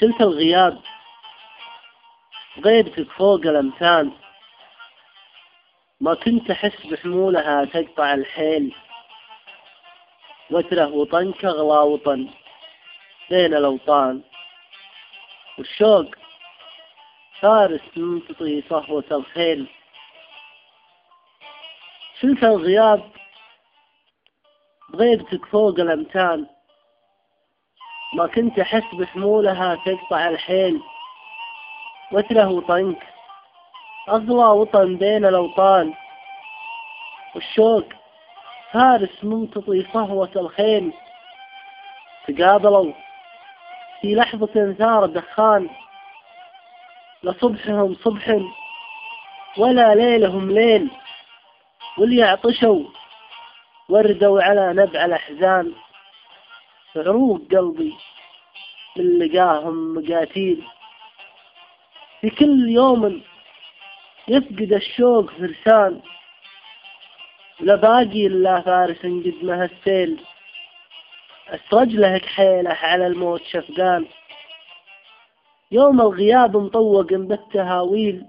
شلت الغياب غيبتك فوق الأمثال. ما كنت أحس بحمولها تقطع الحيل. وتره وطنك أغلى وطن بين الأوطان. والشوق فارس منتطي صهوة الخيل. شلت الغياب بغيبتك فوق الأمتان ما كنت أحس بحمولها تقطع الحيل. وتره وطنك أغلى وطن بين الأوطان. والشوق فارس ممتطي صهوة الخيل. تقابلوا في لحظة ثار دخان لصبحهم صبح ولا ليلهم ليل. وليعطشوا وردوا على نبع الأحزان. عروق قلبي من لقاهم مقاتيل. في كل يوم يفقد الشوق فرسان لا باقي إلا فارس قد ما السيل. أسرج له كحيله على الموت شفقان. يوم الغياب مطوق بالتهاويل.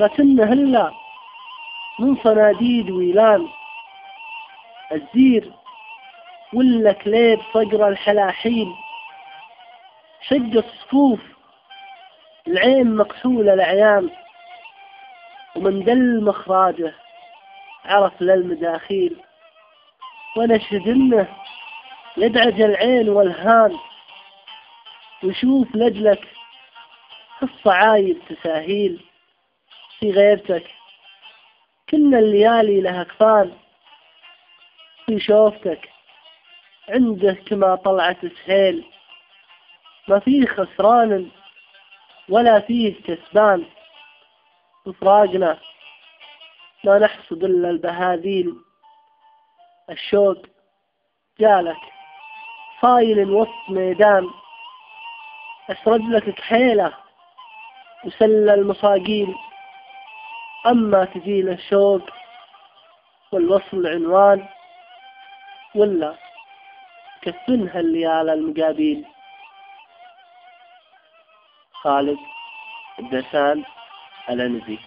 لكنه إلا من صناديد ويلان. الزير ولا كليب صقر الحلاحيل شق الصفوف. العين مكحولة العيان ومن دل مخراجه عرف للمداخيل ونشهد إنه يدعج العين والهان. ويشوف لجلك الصعايب تساهيل. في غيبتك كل الليالي لها كفان. في شوفتك. عنده كما طلعت سهيل ما فيه خسران ولا فيه كسبان. بفراقنا ما نحصد إلا البهاذيل. الشوق جالك صايل وسط ميدان. أسرد لك كحيلة وسل المصاقيل. أما تجيل الشوق والوصل عنوان ولا كفنها الليالة المقابيل. خالد الدسان الأنزي